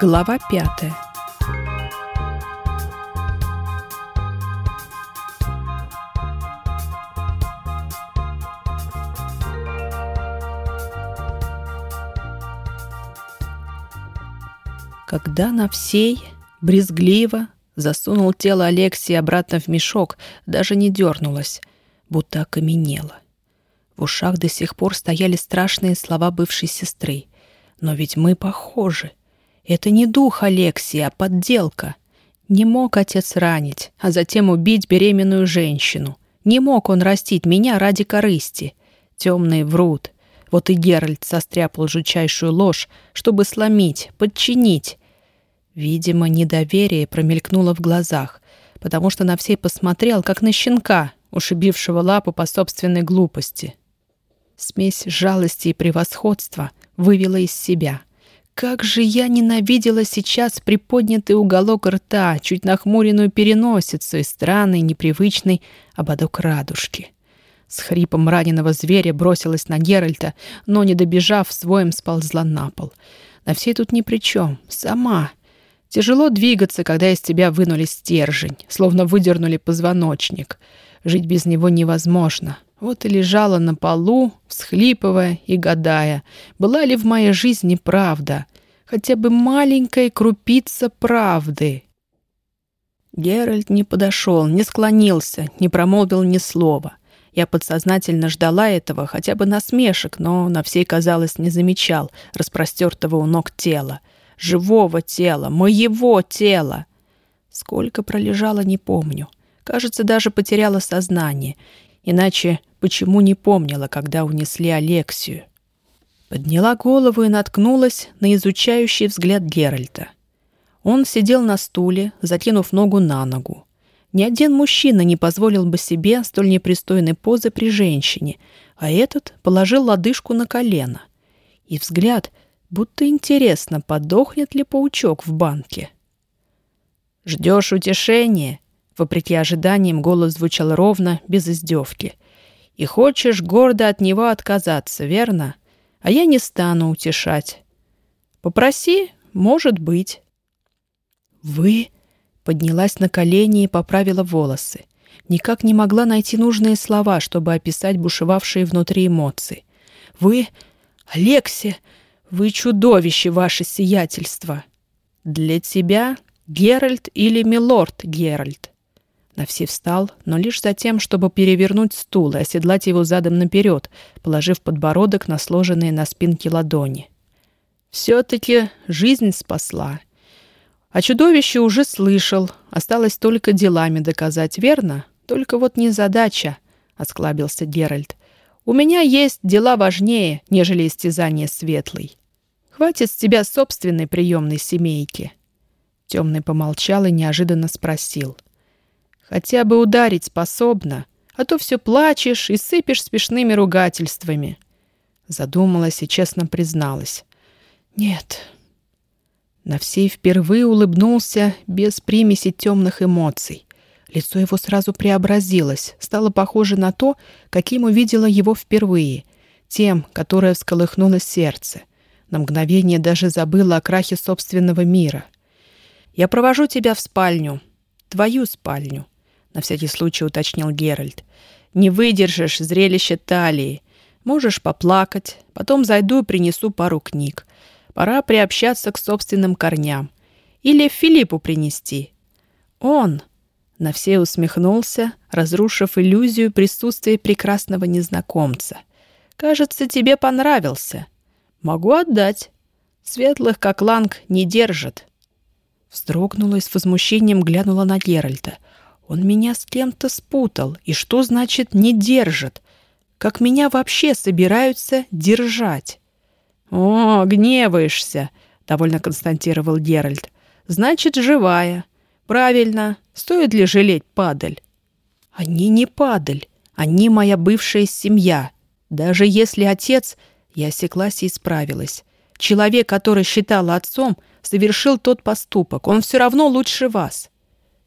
Глава пятая Когда на всей, брезгливо, засунул тело Алексии обратно в мешок, даже не дернулась, будто окаменела. В ушах до сих пор стояли страшные слова бывшей сестры. «Но ведь мы похожи. Это не дух Алексии, а подделка. Не мог отец ранить, а затем убить беременную женщину. Не мог он растить меня ради корысти. Темные врут. Вот и Геральт состряпал жучайшую ложь, чтобы сломить, подчинить. Видимо, недоверие промелькнуло в глазах, потому что на всей посмотрел, как на щенка, ушибившего лапу по собственной глупости. Смесь жалости и превосходства вывела из себя. Как же я ненавидела сейчас приподнятый уголок рта, чуть нахмуренную переносицу и странный, непривычный ободок радужки. С хрипом раненого зверя бросилась на Геральта, но, не добежав, своим сползла на пол. На всей тут ни при чем. Сама. Тяжело двигаться, когда из тебя вынули стержень, словно выдернули позвоночник. Жить без него невозможно. Вот и лежала на полу, всхлипывая и гадая, была ли в моей жизни правда, хотя бы маленькая крупица правды. Геральт не подошел, не склонился, не промолвил ни слова. Я подсознательно ждала этого, хотя бы насмешек, но на всей, казалось, не замечал распростертого у ног тела. Живого тела, моего тела. Сколько пролежало, не помню. Кажется, даже потеряла сознание. Иначе почему не помнила, когда унесли Алексию? Подняла голову и наткнулась на изучающий взгляд Геральта. Он сидел на стуле, закинув ногу на ногу. Ни один мужчина не позволил бы себе столь непристойной позы при женщине, а этот положил лодыжку на колено. И взгляд, будто интересно, подохнет ли паучок в банке. «Ждешь утешения?» Вопреки ожиданиям голос звучал ровно, без издевки. «И хочешь гордо от него отказаться, верно? А я не стану утешать. Попроси, может быть». «Вы?» Поднялась на колени и поправила волосы. Никак не могла найти нужные слова, чтобы описать бушевавшие внутри эмоции. «Вы... Алексия! Вы чудовище, ваше сиятельство!» «Для тебя Геральт или милорд Геральт?» Навси встал, но лишь за тем, чтобы перевернуть стул и оседлать его задом наперед, положив подбородок на сложенные на спинке ладони. «Все-таки жизнь спасла. А чудовище уже слышал. Осталось только делами доказать, верно? Только вот не задача», — осклабился Геральт. «У меня есть дела важнее, нежели истязание светлый. Хватит с тебя собственной приемной семейки». Темный помолчал и неожиданно спросил. Хотя бы ударить способна, а то все плачешь и сыпешь спешными ругательствами. Задумалась и честно призналась. Нет. На всей впервые улыбнулся без примеси темных эмоций. Лицо его сразу преобразилось, стало похоже на то, каким увидела его впервые, тем, которое всколыхнуло сердце. На мгновение даже забыла о крахе собственного мира. «Я провожу тебя в спальню, твою спальню», на всякий случай уточнил Геральт. «Не выдержишь зрелище талии. Можешь поплакать, потом зайду и принесу пару книг. Пора приобщаться к собственным корням. Или Филиппу принести». «Он!» На все усмехнулся, разрушив иллюзию присутствия прекрасного незнакомца. «Кажется, тебе понравился. Могу отдать. Светлых, как ланг, не держат». Вздрогнула и с возмущением глянула на Геральта. Он меня с кем-то спутал. И что значит «не держит»? Как меня вообще собираются держать? «О, гневаешься», — довольно констатировал Геральт. «Значит, живая. Правильно. Стоит ли жалеть падаль?» «Они не падаль. Они моя бывшая семья. Даже если отец...» Я осеклась и исправилась. «Человек, который считал отцом, совершил тот поступок. Он все равно лучше вас».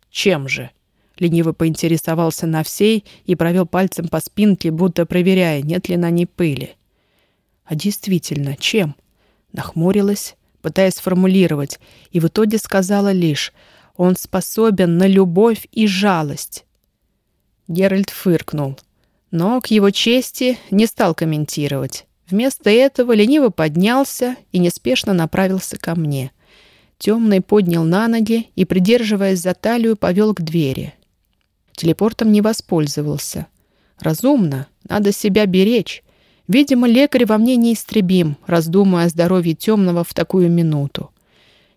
«Чем же?» Лениво поинтересовался на всей и провел пальцем по спинке, будто проверяя, нет ли на ней пыли. А действительно, чем? Нахмурилась, пытаясь сформулировать, и в итоге сказала лишь «Он способен на любовь и жалость». Геральт фыркнул, но к его чести не стал комментировать. Вместо этого лениво поднялся и неспешно направился ко мне. Темный поднял на ноги и, придерживаясь за талию, повел к двери. Телепортом не воспользовался. Разумно, надо себя беречь. Видимо, лекарь во мне неистребим, раздумывая о здоровье темного в такую минуту.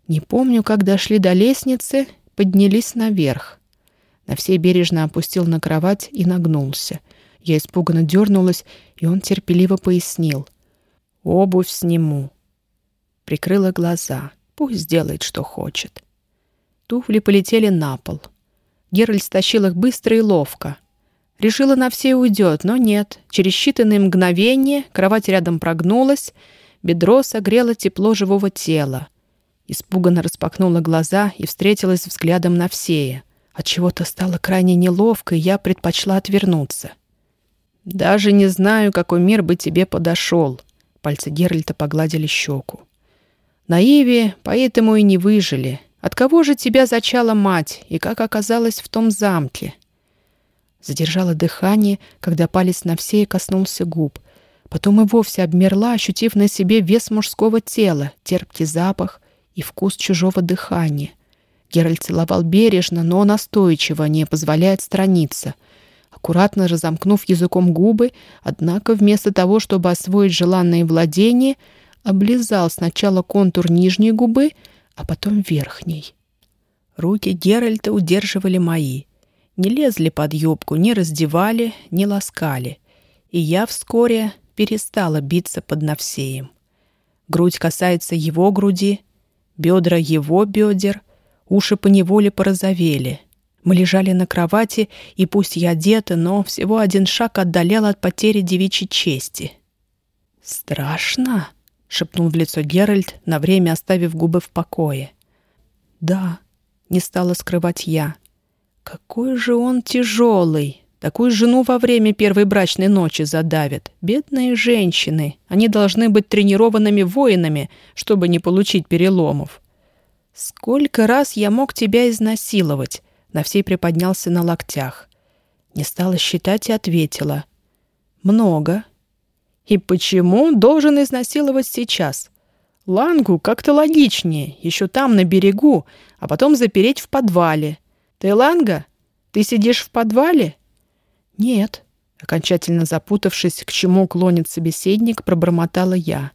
Не помню, как дошли до лестницы, поднялись наверх. На все бережно опустил на кровать и нагнулся. Я испуганно дернулась, и он терпеливо пояснил. «Обувь сниму». Прикрыла глаза. Пусть делает, что хочет. Туфли полетели на пол. Геральт стащил их быстро и ловко — Решила, на все уйдет, но нет. Через считанные мгновения кровать рядом прогнулась, бедро согрело тепло живого тела. Испуганно распахнула глаза и встретилась взглядом на всея. От чего то стало крайне неловко, и я предпочла отвернуться. «Даже не знаю, какой мир бы тебе подошел», — пальцы Геральта погладили щеку. «На Иве поэтому и не выжили. От кого же тебя зачала мать, и как оказалась в том замке?» Задержала дыхание, когда палец на все коснулся губ. Потом и вовсе обмерла, ощутив на себе вес мужского тела, терпкий запах и вкус чужого дыхания. Геральт целовал бережно, но настойчиво, не позволяя отстраниться. Аккуратно разомкнув языком губы, однако вместо того, чтобы освоить желанное владение, облизал сначала контур нижней губы, а потом верхней. Руки Геральта удерживали мои — не лезли под юбку, не раздевали, не ласкали. И я вскоре перестала биться под Навсеем. Грудь касается его груди, бедра его бедер, уши поневоле порозовели. Мы лежали на кровати, и пусть я одета, но всего один шаг отдалял от потери девичьей чести. «Страшно?» — шепнул в лицо Геральт, на время оставив губы в покое. «Да», — не стала скрывать я. Какой же он тяжелый! Такую жену во время первой брачной ночи задавят. Бедные женщины. Они должны быть тренированными воинами, чтобы не получить переломов. Сколько раз я мог тебя изнасиловать? На всей приподнялся на локтях. Не стала считать и ответила. Много. И почему должен изнасиловать сейчас? Лангу как-то логичнее, еще там, на берегу, а потом запереть в подвале — «Ты Ланга? Ты сидишь в подвале?» «Нет», — окончательно запутавшись, к чему клонит собеседник, пробормотала я.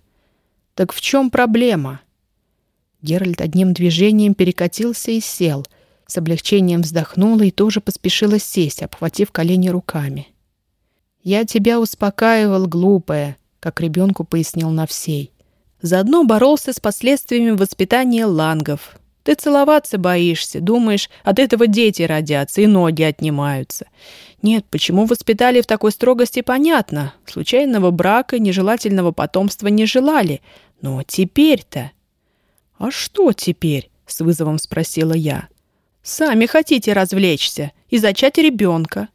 «Так в чем проблема?» Геральт одним движением перекатился и сел, с облегчением вздохнула и тоже поспешила сесть, обхватив колени руками. «Я тебя успокаивал, глупая», — как ребенку пояснил Навсей. Заодно боролся с последствиями воспитания лангов, ты целоваться боишься, думаешь, от этого дети родятся и ноги отнимаются. Нет, почему воспитали в такой строгости, понятно. Случайного брака, нежелательного потомства не желали. Но теперь-то... «А что теперь?» — с вызовом спросила я. «Сами хотите развлечься и зачать ребенка».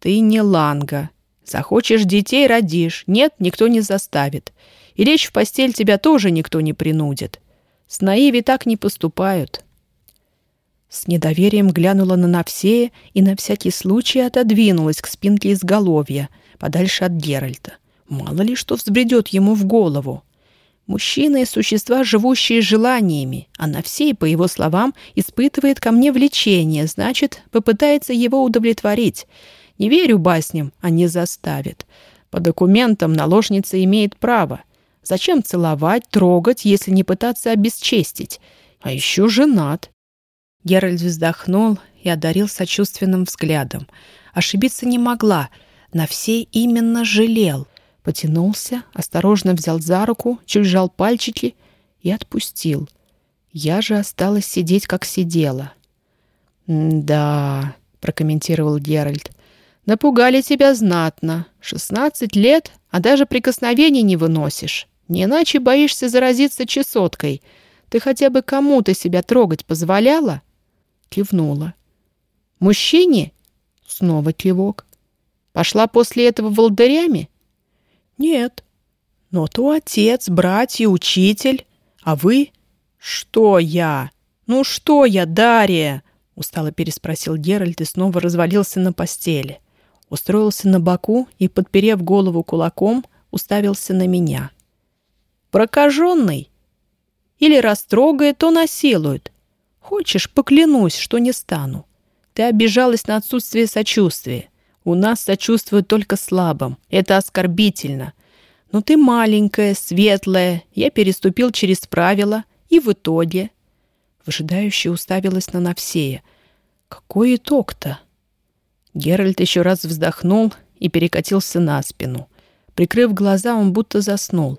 «Ты не ланга. Захочешь детей — родишь. Нет, никто не заставит. И лечь в постель тебя тоже никто не принудит. С Наиви так не поступают. С недоверием глянула на Навсея и на всякий случай отодвинулась к спинке изголовья, подальше от Геральта. Мало ли что взбредет ему в голову. Мужчины — существа, живущие желаниями, а Навсей, по его словам, испытывает ко мне влечение, значит, попытается его удовлетворить. Не верю басням, а не заставит. По документам наложница имеет право — Зачем целовать, трогать, если не пытаться обесчестить? А еще женат. Геральт вздохнул и одарил сочувственным взглядом. Ошибиться не могла. На все именно жалел. Потянулся, осторожно взял за руку, чуть сжал пальчики и отпустил. Я же осталась сидеть, как сидела. «Да», — прокомментировал Геральт, — «напугали тебя знатно. Шестнадцать лет, а даже прикосновений не выносишь. Не иначе боишься заразиться чесоткой. Ты хотя бы кому-то себя трогать позволяла?» Кивнула. «Мужчине?» Снова кивок. «Пошла после этого волдырями?» «Нет. Но то отец, братья, учитель. А вы «Что я? Ну что я, Дарья?» — устало переспросил Геральт и снова развалился на постели. Устроился на боку и, подперев голову кулаком, уставился на меня. «Прокаженный? Или растрогает, то насилует. Хочешь, поклянусь, что не стану. Ты обижалась на отсутствие сочувствия. У нас сочувствуют только слабым. Это оскорбительно. Но ты маленькая, светлая. Я переступил через правила. И в итоге... Выжидающая уставилась на Навсея. Какой итог-то? Геральт еще раз вздохнул и перекатился на спину. Прикрыв глаза, он будто заснул.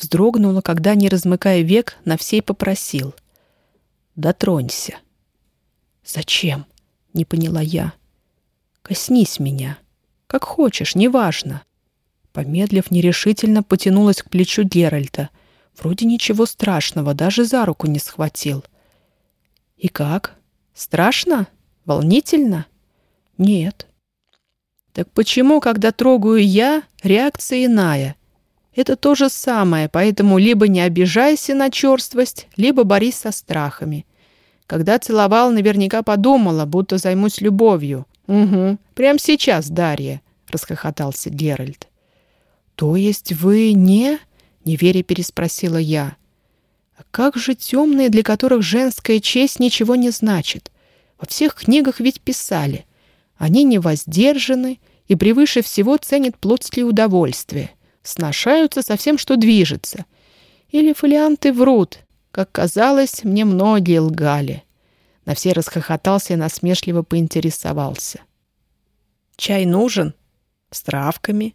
Вздрогнула, когда, не размыкая век, Навсей попросил. «Дотронься». «Зачем?» — не поняла я. «Коснись меня. Как хочешь, неважно». Помедлив, нерешительно потянулась к плечу Геральта. Вроде ничего страшного, даже за руку не схватил. «И как? Страшно? Волнительно?» Нет. Так почему, когда трогаю я, реакция иная? Это то же самое, поэтому либо не обижайся на черствость, либо борись со страхами. Когда целовал, наверняка подумала, будто займусь любовью. «Угу, прямо сейчас, Дарья», — расхохотался Геральт. «То есть вы не...» — неверя переспросила я. «А как же темные, для которых женская честь ничего не значит? Во всех книгах ведь писали — они не воздержаны и превыше всего ценят плотские удовольствия, сношаются со всем, что движется. Или фолианты врут, как казалось, мне многие лгали. На все расхохотался и насмешливо поинтересовался. «Чай нужен? С травками?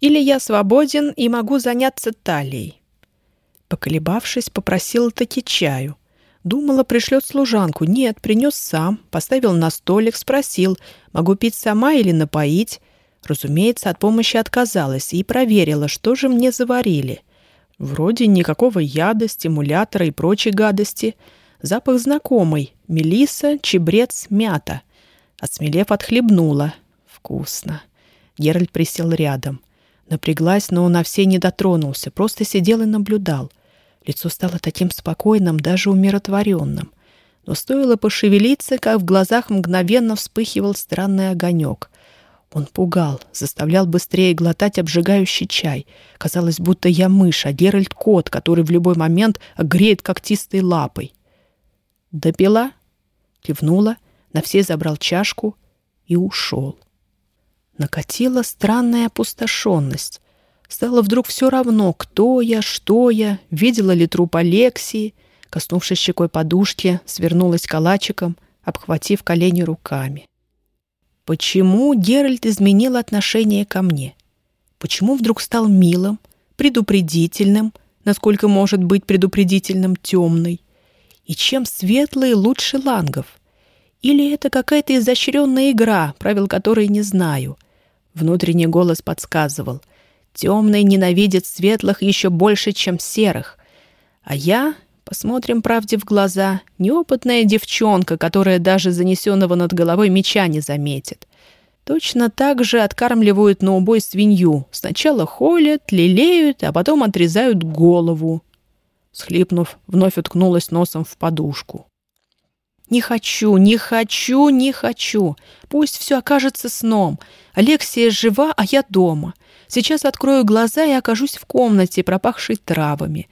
Или я свободен и могу заняться талией?» Поколебавшись, попросил таки чаю. Думала, пришлет служанку. Нет, принес сам, поставил на столик, спросил, могу пить сама или напоить. Разумеется, от помощи отказалась и проверила, что же мне заварили. Вроде никакого яда, стимулятора и прочей гадости. Запах знакомый. Мелиса, чебрец, мята. Отсмелев, отхлебнула. Вкусно. Геральт присел рядом. Напряглась, но на все не дотронулся, просто сидел и наблюдал — Лицо стало таким спокойным, даже умиротворенным. Но стоило пошевелиться, как в глазах мгновенно вспыхивал странный огонек. Он пугал, заставлял быстрее глотать обжигающий чай. Казалось, будто я мышь, а Геральт — кот, который в любой момент греет когтистой лапой. «Допила?» Кивнула, на все забрал чашку и ушел. Накатила странная опустошенность. Стало вдруг все равно, кто я, что я, видела ли труп Алексии. Коснувшись щекой подушки, свернулась калачиком, обхватив колени руками. Почему Геральт изменил отношение ко мне? Почему вдруг стал милым, предупредительным, насколько может быть предупредительным темный? И чем светлый лучше лангов? Или это какая-то изощренная игра, правил которой не знаю? Внутренний голос подсказывал. Темный ненавидит светлых еще больше, чем серых. А я, посмотрим правде в глаза, неопытная девчонка, которая даже занесенного над головой меча не заметит. Точно так же откармливают на убой свинью. Сначала холят, лелеют, а потом отрезают голову. Схлипнув, вновь уткнулась носом в подушку. «Не хочу, не хочу, не хочу. Пусть все окажется сном. Алексия жива, а я дома. Сейчас открою глаза и окажусь в комнате, пропахшей травами.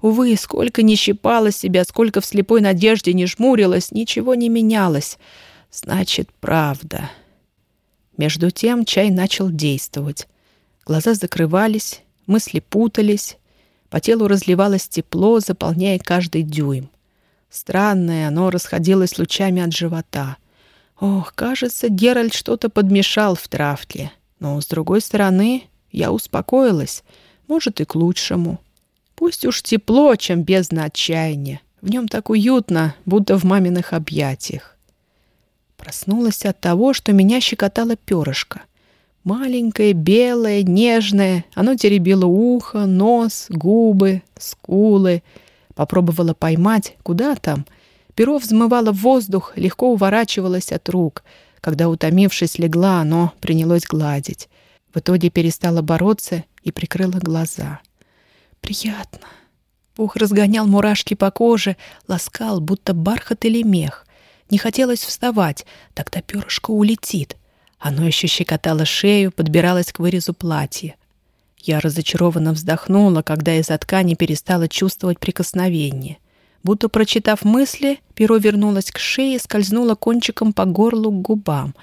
Увы, сколько не щипала себя, сколько в слепой надежде не жмурилась, ничего не менялось. Значит, правда. Между тем чай начал действовать. Глаза закрывались, мысли путались. По телу разливалось тепло, заполняя каждый дюйм. Странное, оно расходилось лучами от живота. Ох, кажется, Геральт что-то подмешал в травке. Но, с другой стороны, я успокоилась, может, и к лучшему. Пусть уж тепло, чем бездна отчаяния. В нем так уютно, будто в маминых объятиях. Проснулась от того, что меня щекотало перышко. Маленькое, белое, нежное. Оно теребило ухо, нос, губы, скулы. Попробовала поймать, куда там. Перо взмывало в воздух, легко уворачивалось от рук. Когда, утомившись, легла, оно принялось гладить. В итоге перестала бороться и прикрыла глаза. Приятно, Пух разгонял мурашки по коже, ласкал, будто бархат или мех. Не хотелось вставать, тогда перышко улетит. Оно еще щекотало шею, подбиралось к вырезу платья. Я разочарованно вздохнула, когда из-за ткани перестала чувствовать прикосновение. Будто прочитав мысли, перо вернулось к шее и скользнуло кончиком по горлу к губам.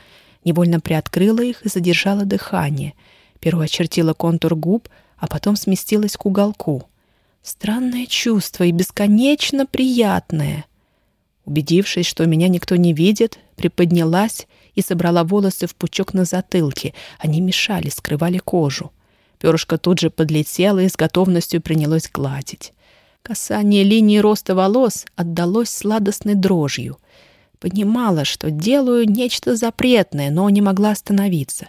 Невольно приоткрыла их и задержала дыхание. Перо очертило контур губ, а потом сместилось к уголку. Странное чувство и бесконечно приятное. Убедившись, что меня никто не видит, приподнялась и собрала волосы в пучок на затылке. Они мешали, скрывали кожу. Перышко тут же подлетело и с готовностью принялось гладить. Касание линии роста волос отдалось сладостной дрожью. Понимала, что делаю нечто запретное, но не могла остановиться.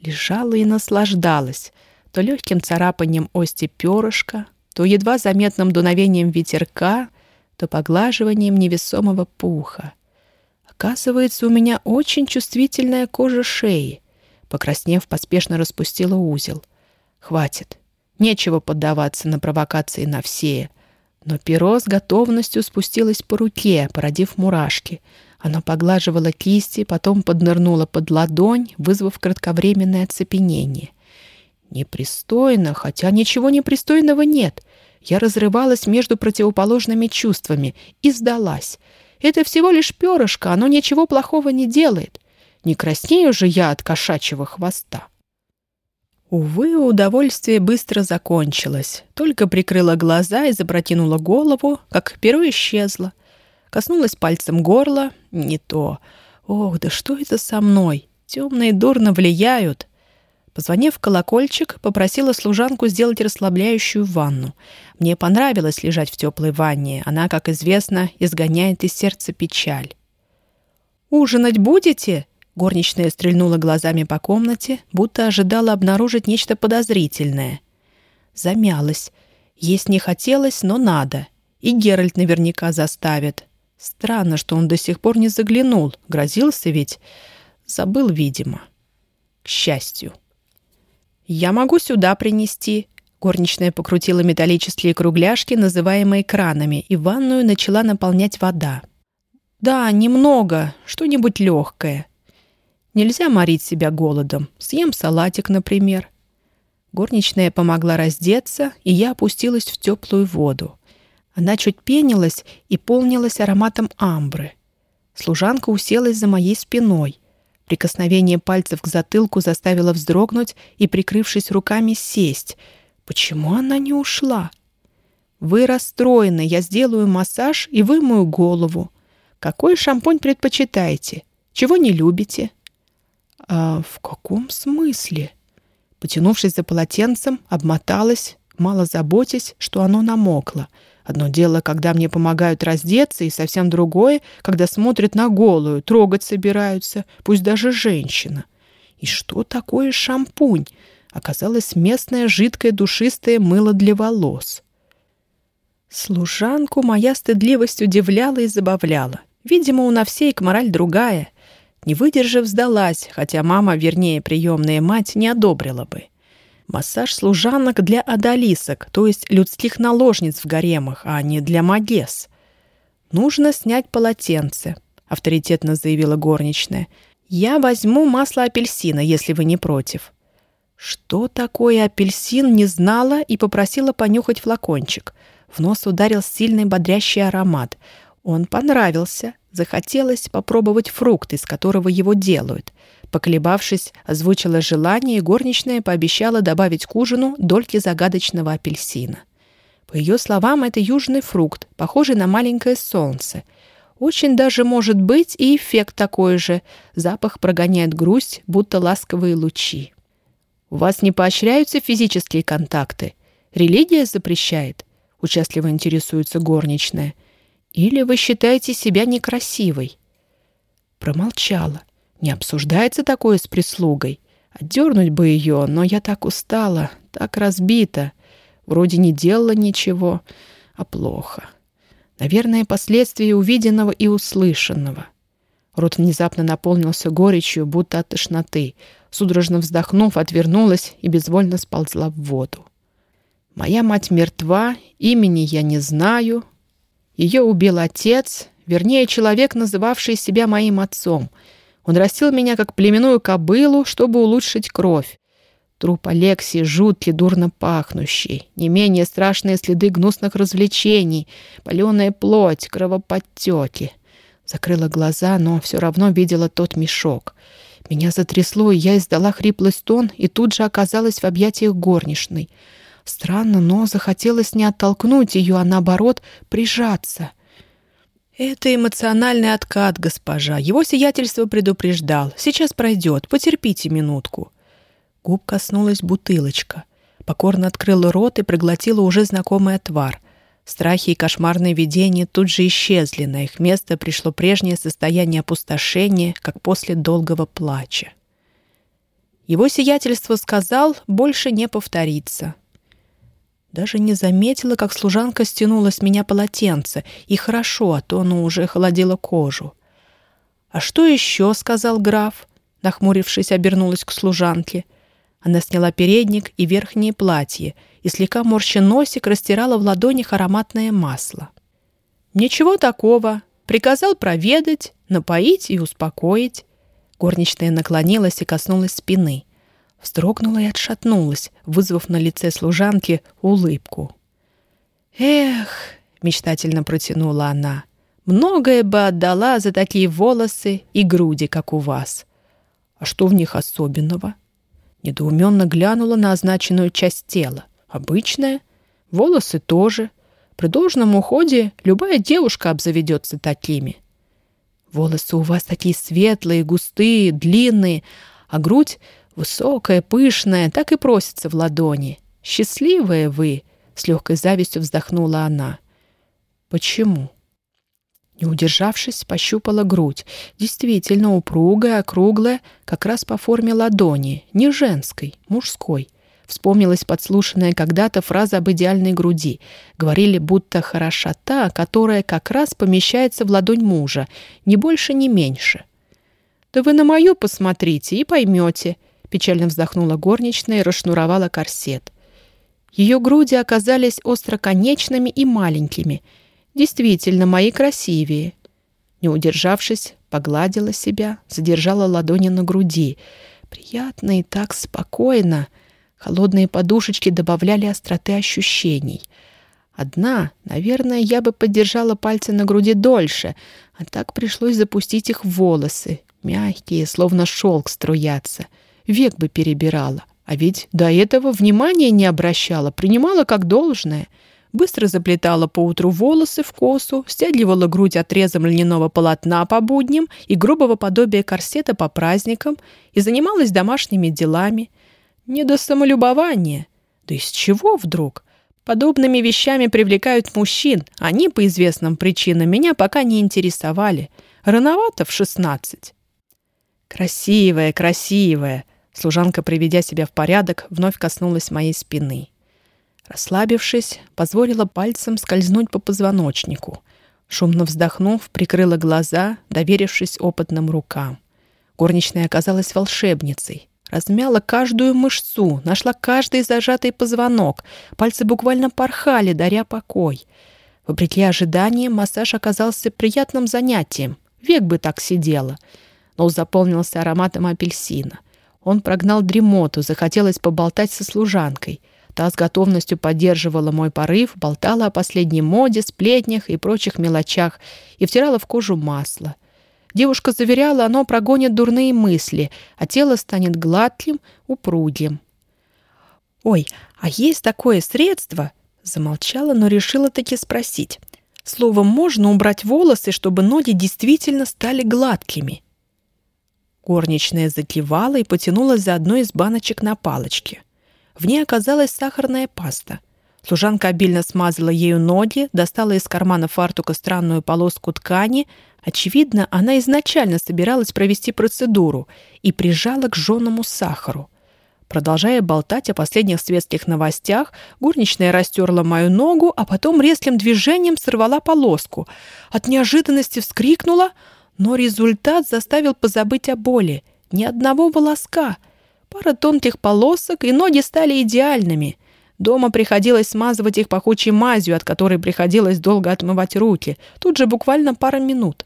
Лежала и наслаждалась. То легким царапанием ости перышка, то едва заметным дуновением ветерка, то поглаживанием невесомого пуха. Оказывается, у меня очень чувствительная кожа шеи. Покраснев, поспешно распустила узел. Хватит. Нечего поддаваться на провокации Навсея. Но перо с готовностью спустилось по руке, породив мурашки. Оно поглаживало кисти, потом поднырнуло под ладонь, вызвав кратковременное оцепенение. Непристойно, хотя ничего непристойного нет. Я разрывалась между противоположными чувствами и сдалась. Это всего лишь перышко, оно ничего плохого не делает. Не краснею же я от кошачьего хвоста. Увы, удовольствие быстро закончилось. Только прикрыла глаза и запротянула голову, как перо исчезло. Коснулась пальцем горла. Не то. Ох, да что это со мной? Темные дурно влияют. Позвонив в колокольчик, попросила служанку сделать расслабляющую ванну. Мне понравилось лежать в теплой ванне. Она, как известно, изгоняет из сердца печаль. «Ужинать будете?» Горничная стрельнула глазами по комнате, будто ожидала обнаружить нечто подозрительное. Замялась. Есть не хотелось, но надо. И Геральт наверняка заставит. Странно, что он до сих пор не заглянул. Грозился ведь. Забыл, видимо. К счастью. «Я могу сюда принести». Горничная покрутила металлические кругляшки, называемые кранами, и ванную начала наполнять вода. «Да, немного, что-нибудь легкое. Нельзя морить себя голодом. Съем салатик, например». Горничная помогла раздеться, и я опустилась в теплую воду. Она чуть пенилась и полнилась ароматом амбры. Служанка уселась за моей спиной. Прикосновение пальцев к затылку заставило вздрогнуть и, прикрывшись руками, сесть. Почему она не ушла? «Вы расстроены, я сделаю массаж и вымою голову. Какой шампунь предпочитаете? Чего не любите?» «А в каком смысле?» Потянувшись за полотенцем, обмоталась, мало заботясь, что оно намокло. Одно дело, когда мне помогают раздеться, и совсем другое, когда смотрят на голую, трогать собираются, пусть даже женщина. И что такое шампунь? Оказалось, местное жидкое душистое мыло для волос. Служанку моя стыдливость удивляла и забавляла. Видимо, у Навсейк мораль другая. Не выдержав, сдалась, хотя мама, вернее, приемная мать, не одобрила бы. Массаж служанок для адалисок, то есть людских наложниц в гаремах, а не для магес. «Нужно снять полотенце», — авторитетно заявила горничная. «Я возьму масло апельсина, если вы не против». Что такое апельсин, не знала и попросила понюхать флакончик. В нос ударил сильный бодрящий аромат. Он понравился. Захотелось попробовать фрукт, из которого его делают. Поколебавшись, озвучила желание, и горничная пообещала добавить к ужину дольки загадочного апельсина. По ее словам, это южный фрукт, похожий на маленькое солнце. Очень даже может быть и эффект такой же. Запах прогоняет грусть, будто ласковые лучи. «У вас не поощряются физические контакты? Религия запрещает?» Участливо интересуется горничная. «Или вы считаете себя некрасивой?» Промолчала. Не обсуждается такое с прислугой. Отдернуть бы ее, но я так устала, так разбита. Вроде не делала ничего, а плохо. Наверное, последствия увиденного и услышанного. Рот внезапно наполнился горечью, будто от тошноты. Судорожно вздохнув, отвернулась и безвольно сползла в воду. Моя мать мертва, имени я не знаю. Ее убил отец, вернее, человек, называвший себя моим отцом. Он растил меня как племенную кобылу, чтобы улучшить кровь. Труп Алексии жуткий, дурно пахнущий. Не менее страшные следы гнусных развлечений. Паленая плоть, кровоподтеки. Закрыла глаза, но все равно видела тот мешок. Меня затрясло, и я издала хриплый стон и тут же оказалась в объятиях горничной. Странно, но захотелось не оттолкнуть ее, а наоборот прижаться. «Это эмоциональный откат, госпожа. Его сиятельство предупреждал. Сейчас пройдет. Потерпите минутку». Губ коснулась бутылочка. Покорно открыла рот и проглотила уже знакомый отвар. Страхи и кошмарные видения тут же исчезли. На их место пришло прежнее состояние опустошения, как после долгого плача. Его сиятельство сказал, больше не повторится. Даже не заметила, как служанка стянула с меня полотенце. И хорошо, а то оно уже холодило кожу. «А что еще?» — сказал граф. Нахмурившись, обернулась к служанке. Она сняла передник и верхнее платье и, слегка морща носик, растирала в ладонях ароматное масло. «Ничего такого. Приказал проведать, напоить и успокоить». Горничная наклонилась и коснулась спины. Вздрогнула и отшатнулась, вызвав на лице служанки улыбку. «Эх!» — мечтательно протянула она. «Многое бы отдала за такие волосы и груди, как у вас». «А что в них особенного?» Недоуменно глянула на означенную часть тела. Обычная. Волосы тоже. При должном уходе любая девушка обзаведется такими. Волосы у вас такие светлые, густые, длинные, а грудь высокая, пышная, так и просится в ладони. Счастливая вы, с легкой завистью вздохнула она. Почему? Не удержавшись, пощупала грудь. Действительно упругая, округлая, как раз по форме ладони, не женской, мужской. Вспомнилась подслушанная когда-то фраза об идеальной груди. Говорили, будто хороша та, которая как раз помещается в ладонь мужа, ни больше, ни меньше. «Да вы на мою посмотрите и поймете», — печально вздохнула горничная и расшнуровала корсет. Ее груди оказались остроконечными и маленькими — Действительно, мои красивее. Не удержавшись, погладила себя, задержала ладони на груди. Приятно и так спокойно. Холодные подушечки добавляли остроты ощущений. Одна, наверное, я бы подержала пальцы на груди дольше, а так пришлось запустить их в волосы. Мягкие, словно шелк струятся. Век бы перебирала. А ведь до этого внимания не обращала, принимала как должное — быстро заплетала поутру волосы в косу, стягивала грудь отрезом льняного полотна по будням и грубого подобия корсета по праздникам и занималась домашними делами. Не до самолюбования. Да из чего вдруг? Подобными вещами привлекают мужчин. Они, по известным причинам, меня пока не интересовали. Рановато в шестнадцать. «Красивая, красивая!» Служанка, приведя себя в порядок, вновь коснулась моей спины. Расслабившись, позволила пальцем скользнуть по позвоночнику. Шумно вздохнув, прикрыла глаза, доверившись опытным рукам. Горничная оказалась волшебницей. Размяла каждую мышцу, нашла каждый зажатый позвонок. Пальцы буквально порхали, даря покой. Вопреки ожиданиям, массаж оказался приятным занятием. Век бы так сидела. Но заполнился ароматом апельсина. Он прогнал дремоту, захотелось поболтать со служанкой — Та с готовностью поддерживала мой порыв, болтала о последней моде, сплетнях и прочих мелочах и втирала в кожу масло. Девушка заверяла, оно прогонит дурные мысли, а тело станет гладким, упругим. «Ой, а есть такое средство?» Замолчала, но решила таки спросить. «Словом, можно убрать волосы, чтобы ноги действительно стали гладкими?» Горничная закивала и потянулась за одной из баночек на палочке. В ней оказалась сахарная паста. Служанка обильно смазала ею ноги, достала из кармана фартука странную полоску ткани. Очевидно, она изначально собиралась провести процедуру и прижала к жженому сахару. Продолжая болтать о последних светских новостях, горничная растерла мою ногу, а потом резким движением сорвала полоску. От неожиданности вскрикнула, но результат заставил позабыть о боли. Ни одного волоска — Пара тонких полосок, и ноги стали идеальными. Дома приходилось смазывать их пахучей мазью, от которой приходилось долго отмывать руки. Тут же буквально пара минут.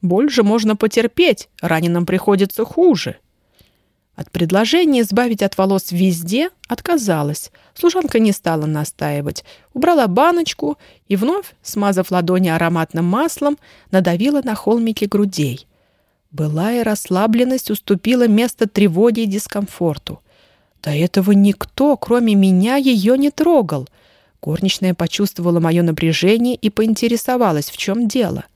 Больше можно потерпеть, раненым приходится хуже. От предложения избавить от волос везде отказалась. Служанка не стала настаивать. Убрала баночку и вновь, смазав ладони ароматным маслом, надавила на холмики грудей. Былая расслабленность уступила место тревоге и дискомфорту. До этого никто, кроме меня, ее не трогал. Горничная почувствовала мое напряжение и поинтересовалась, в чем дело.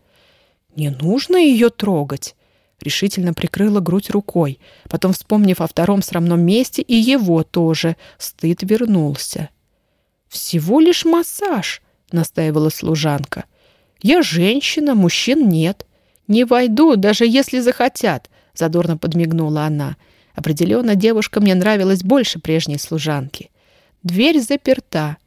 «Не нужно ее трогать!» Решительно прикрыла грудь рукой. Потом, вспомнив о втором срамном месте, и его тоже, стыд вернулся. «Всего лишь массаж!» — настаивала служанка. «Я женщина, мужчин нет. Не войду, даже если захотят!» — задорно подмигнула она. — Определенно, девушка мне нравилась больше прежней служанки. Дверь заперта.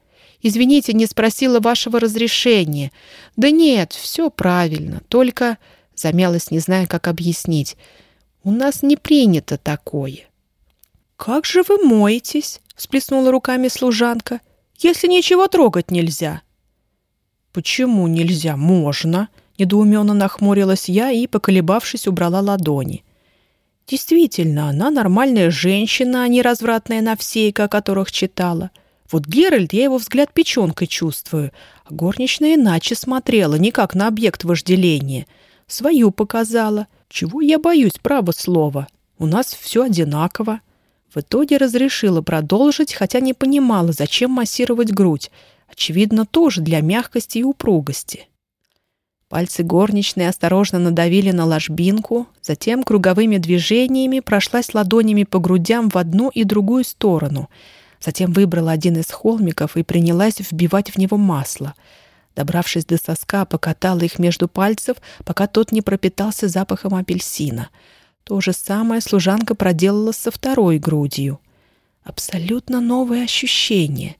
Извините, не спросила вашего разрешения. Да нет, все правильно, только... Замялась, не зная, как объяснить. У нас не принято такое. «Как же вы моетесь?» — всплеснула руками служанка. «Если ничего трогать нельзя». «Почему нельзя? Можно!» — недоуменно нахмурилась я и, поколебавшись, убрала ладони. Действительно, она нормальная женщина, а не развратная навсейка, о которых читала. Вот Геральт, я его взгляд печенкой чувствую, а горничная иначе смотрела, не как на объект вожделения. Свою показала. Чего я боюсь, право слова. У нас все одинаково. В итоге разрешила продолжить, хотя не понимала, зачем массировать грудь. Очевидно, тоже для мягкости и упругости. Пальцы горничной осторожно надавили на ложбинку, затем круговыми движениями прошлась ладонями по грудям в одну и другую сторону. Затем выбрала один из холмиков и принялась вбивать в него масло. Добравшись до соска, покатала их между пальцев, пока тот не пропитался запахом апельсина. То же самое служанка проделала со второй грудью. Абсолютно новое ощущение.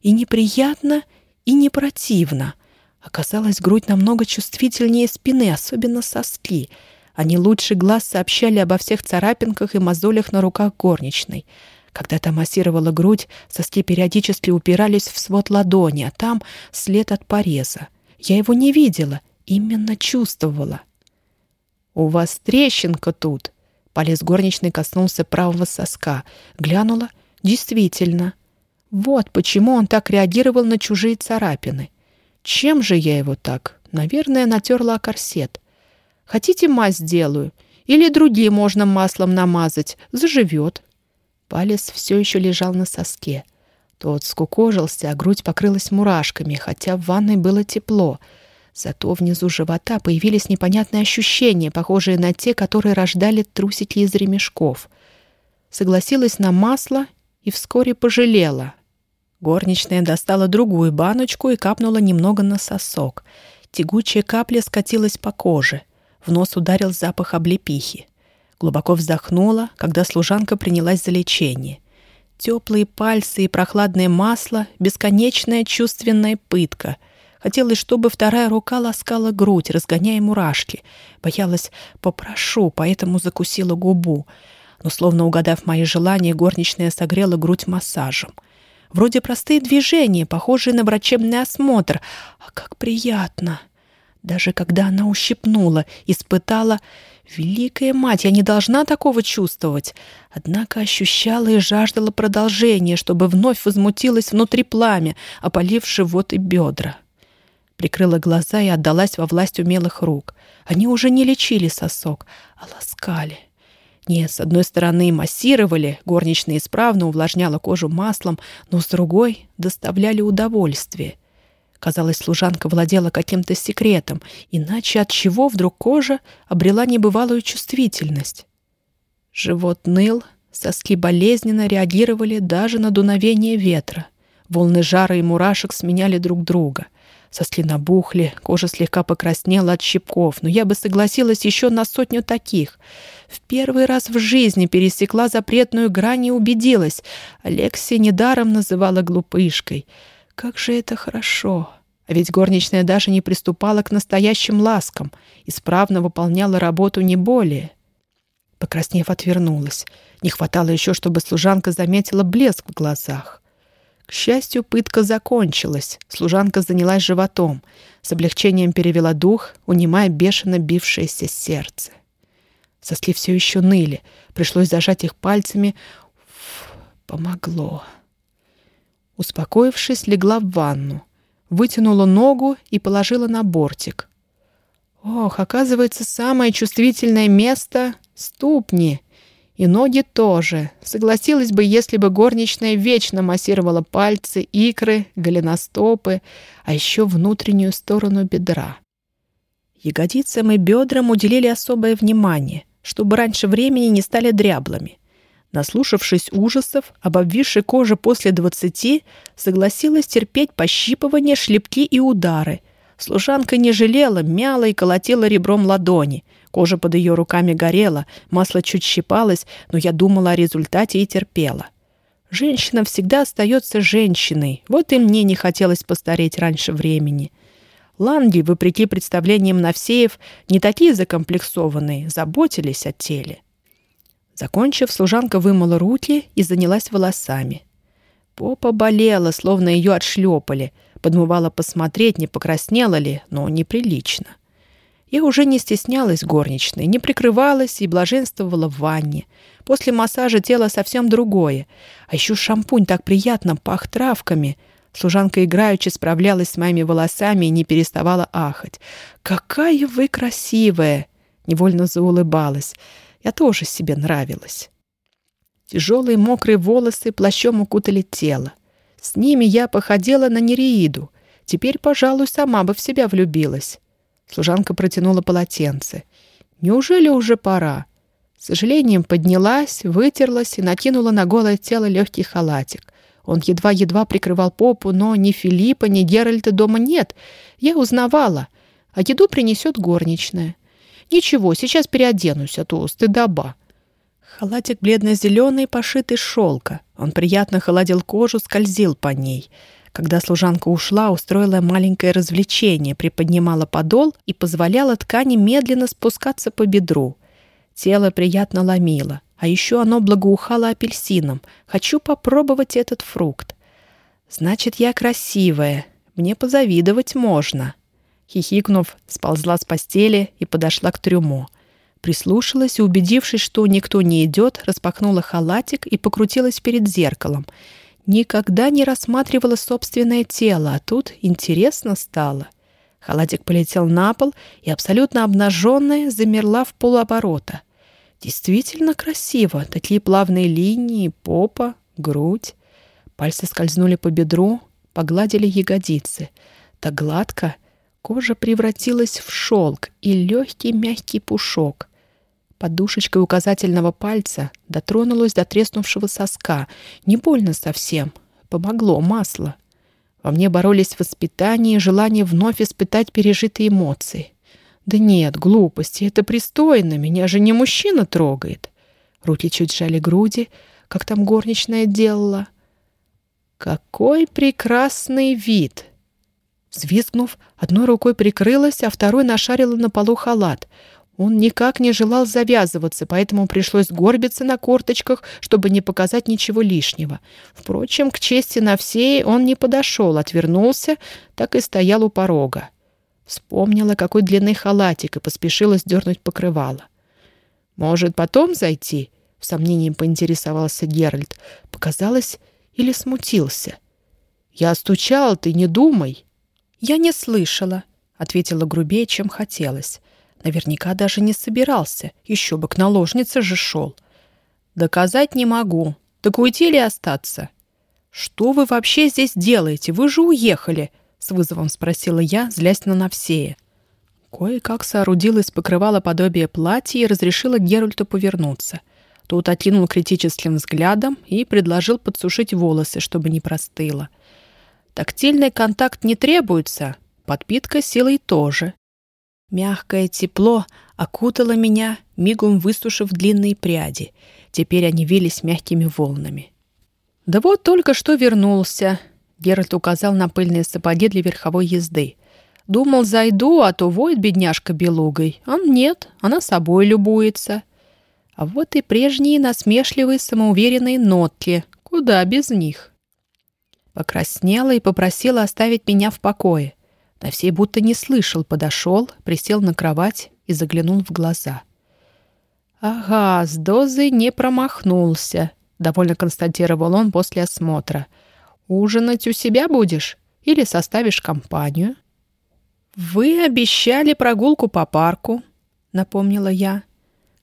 И неприятно, и не противно — Оказалось, грудь намного чувствительнее спины, особенно соски. Они лучше глаз сообщали обо всех царапинках и мозолях на руках горничной. Когда та массировала грудь, соски периодически упирались в свод ладони, а там след от пореза. Я его не видела, именно чувствовала. «У вас трещинка тут!» Полез горничной коснулся правого соска. Глянула. «Действительно. Вот почему он так реагировал на чужие царапины. Чем же я его так? Наверное, натерла корсет. Хотите мазь сделаю? Или другие можно маслом намазать. Заживет. Палец все еще лежал на соске. Тот скукожился, а грудь покрылась мурашками, хотя в ванной было тепло. Зато внизу живота появились непонятные ощущения, похожие на те, которые рождали трусики из ремешков. Согласилась на масло и вскоре пожалела. Горничная достала другую баночку и капнула немного на сосок. Тягучая капля скатилась по коже. В нос ударил запах облепихи. Глубоко вздохнула, когда служанка принялась за лечение. Теплые пальцы и прохладное масло — бесконечная чувственная пытка. Хотелось, чтобы вторая рука ласкала грудь, разгоняя мурашки. Боялась «попрошу», поэтому закусила губу. Но, словно угадав мои желания, горничная согрела грудь массажем — Вроде простые движения, похожие на врачебный осмотр. А как приятно! Даже когда она ущипнула, испытала... Великая мать, я не должна такого чувствовать. Однако ощущала и жаждала продолжения, чтобы вновь возмутилось внутри пламя, опалив живот и бедра. Прикрыла глаза и отдалась во власть умелых рук. Они уже не лечили сосок, а ласкали. Нет, с одной стороны массировали, горничная исправно увлажняла кожу маслом, но с другой доставляли удовольствие. Казалось, служанка владела каким-то секретом, иначе от чего вдруг кожа обрела небывалую чувствительность? Живот ныл, соски болезненно реагировали даже на дуновение ветра. Волны жара и мурашек сменяли друг друга — Соски набухли, кожа слегка покраснела от щипков, но я бы согласилась еще на сотню таких. В первый раз в жизни пересекла запретную грань и убедилась. Алексия недаром называла глупышкой. Как же это хорошо! А ведь горничная даже не приступала к настоящим ласкам, исправно выполняла работу не более. Покраснев, отвернулась. Не хватало еще, чтобы служанка заметила блеск в глазах. К счастью, пытка закончилась. Служанка занялась животом. С облегчением перевела дух, унимая бешено бившееся сердце. Сосли все еще ныли. Пришлось зажать их пальцами. Уф, помогло. Успокоившись, легла в ванну. Вытянула ногу и положила на бортик. Ох, оказывается, самое чувствительное место — ступни. И ноги тоже. Согласилась бы, если бы горничная вечно массировала пальцы, икры, голеностопы, а еще внутреннюю сторону бедра. Ягодицам и бедрам уделили особое внимание, чтобы раньше времени не стали дряблыми. Наслушавшись ужасов об обвисшей коже после двадцати, согласилась терпеть пощипывания, шлепки и удары. Служанка не жалела, мяла и колотила ребром ладони. Кожа под ее руками горела, масло чуть щипалось, но я думала о результате и терпела. Женщина всегда остается женщиной, вот и мне не хотелось постареть раньше времени. Ланги, вопреки представлениям Навсеев, не такие закомплексованные, заботились о теле. Закончив, служанка вымыла руки и занялась волосами. Попа болела, словно ее отшлепали. Подмывала посмотреть, не покраснела ли, но неприлично. Я уже не стеснялась горничной, не прикрывалась и блаженствовала в ванне. После массажа тело совсем другое. А еще шампунь так приятно пах травками. Служанка играючи справлялась с моими волосами и не переставала ахать. «Какая вы красивая!» Невольно заулыбалась. Я тоже себе нравилась. Тяжелые мокрые волосы плащом укутали тело. С ними я походила на Нереиду. Теперь, пожалуй, сама бы в себя влюбилась. Служанка протянула полотенце. Неужели уже пора? С сожалением поднялась, вытерлась и накинула на голое тело легкий халатик. Он едва-едва прикрывал попу, но ни Филиппа, ни Геральта дома нет. Я узнавала. А еду принесет горничная. «Ничего, сейчас переоденусь, а то стыдоба». Халатик бледно-зеленый, пошитый из шелка. Он приятно холодил кожу, скользил по ней. Когда служанка ушла, устроила маленькое развлечение, приподнимала подол и позволяла ткани медленно спускаться по бедру. Тело приятно ломило, а еще оно благоухало апельсином. Хочу попробовать этот фрукт. Значит, я красивая. Мне позавидовать можно. Хихикнув, сползла с постели и подошла к трюму. Прислушалась и, убедившись, что никто не идет, распахнула халатик и покрутилась перед зеркалом. Никогда не рассматривала собственное тело, а тут интересно стало. Халатик полетел на пол и, абсолютно обнаженная, замерла в полуоборота. Действительно красиво. Такие плавные линии, попа, грудь. Пальцы скользнули по бедру, погладили ягодицы. Так гладко — Кожа превратилась в шелк и легкий мягкий пушок. Подушечкой указательного пальца дотронулась до треснувшего соска. Не больно совсем. Помогло масло. Во мне боролись воспитание и желание вновь испытать пережитые эмоции. Да нет, глупости, это пристойно, меня же не мужчина трогает. Руки чуть сжали груди, как там горничная делала. Какой прекрасный вид! Взвизгнув, одной рукой прикрылась, а второй нашарила на полу халат. Он никак не желал завязываться, поэтому пришлось горбиться на корточках, чтобы не показать ничего лишнего. Впрочем, к чести на всей он не подошел, отвернулся, так и стоял у порога. Вспомнила, какой длинный халатик, и поспешила сдернуть покрывало. «Может, потом зайти?» — в сомнении поинтересовался Геральт. Показалось, или смутился. «Я стучал, ты не думай!» «Я не слышала», — ответила грубее, чем хотелось. Наверняка даже не собирался, еще бы к наложнице же шел. «Доказать не могу. Так уйти ли остаться?» «Что вы вообще здесь делаете? Вы же уехали!» — с вызовом спросила я, злясь на Навсея. Кое-как соорудила из покрывала подобие платья и разрешила Геральту повернуться. Тот окинул критическим взглядом и предложил подсушить волосы, чтобы не простыло. — Тактильный контакт не требуется, подпитка силой тоже. Мягкое тепло окутало меня, мигом высушив длинные пряди. Теперь они вились мягкими волнами. «Да вот только что вернулся», — Геральт указал на пыльные сапоги для верховой езды. «Думал, зайду, а то воет бедняжка белугой. А нет, она собой любуется». А вот и прежние насмешливые самоуверенные нотки. Куда без них? Покраснела и попросила оставить меня в покое. На всей будто не слышал, подошел, присел на кровать и заглянул в глаза. «Ага, с дозой не промахнулся», — довольно констатировал он после осмотра. «Ужинать у себя будешь или составишь компанию?» «Вы обещали прогулку по парку», — напомнила я.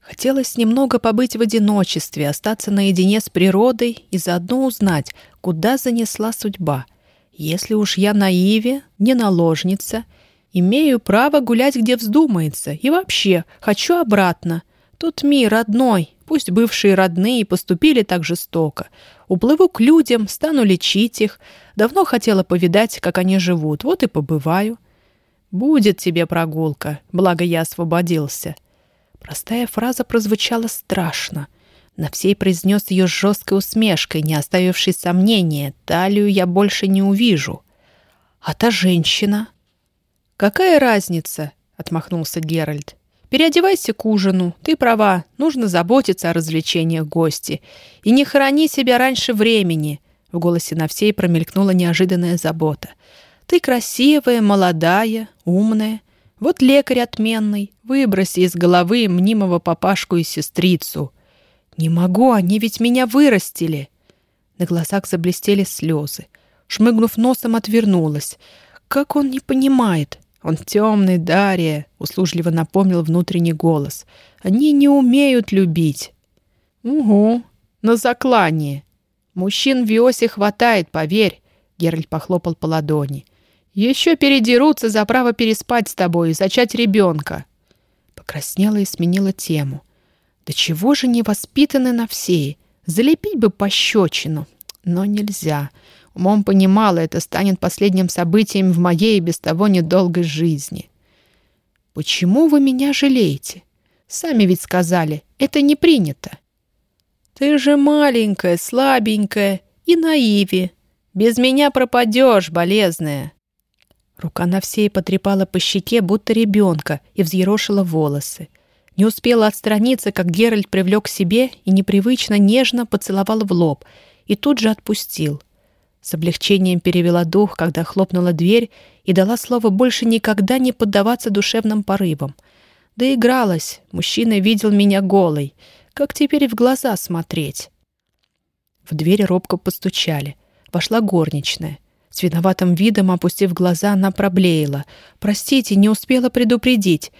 Хотелось немного побыть в одиночестве, остаться наедине с природой и заодно узнать, куда занесла судьба. Если уж я наиве, не наложница, имею право гулять, где вздумается, и вообще хочу обратно. Тут мир родной, пусть бывшие родные поступили так жестоко. Уплыву к людям, стану лечить их. Давно хотела повидать, как они живут, вот и побываю. Будет тебе прогулка, благо я освободился. Простая фраза прозвучала страшно. На всей произнес ее с жесткой усмешкой, не оставившей сомнения. Талию я больше не увижу. А та женщина? «Какая разница?» — отмахнулся Геральт. «Переодевайся к ужину. Ты права, нужно заботиться о развлечениях гости. И не храни себя раньше времени». В голосе на всей промелькнула неожиданная забота. «Ты красивая, молодая, умная. Вот лекарь отменный. Выброси из головы мнимого папашку и сестрицу. Не могу, они ведь меня вырастили. На глазах заблестели слезы. Шмыгнув носом, отвернулась. Как он не понимает? Он темный, Дарья, услужливо напомнил внутренний голос. Они не умеют любить. Угу, на заклание. Мужчин в Виосе хватает, поверь. Геральт похлопал по ладони. Еще передерутся за право переспать с тобой и зачать ребенка. Покраснела и сменила тему. Да чего же не воспитаны на всей? Залепить бы пощечину. Но нельзя. Умом понимала, это станет последним событием в моей без того недолгой жизни. Почему вы меня жалеете? Сами ведь сказали, это не принято. Ты же маленькая, слабенькая и наиви. Без меня пропадешь, болезная. Рука на всей потрепала по щеке, будто ребенка, и взъерошила волосы. Не успела отстраниться, как Геральт привлек к себе и непривычно нежно поцеловал в лоб, и тут же отпустил. С облегчением перевела дух, когда хлопнула дверь и дала слово больше никогда не поддаваться душевным порывам. Да игралась, мужчина видел меня голой. Как теперь в глаза смотреть? В дверь робко постучали. Вошла горничная. С виноватым видом, опустив глаза, она проблеяла. «Простите, не успела предупредить».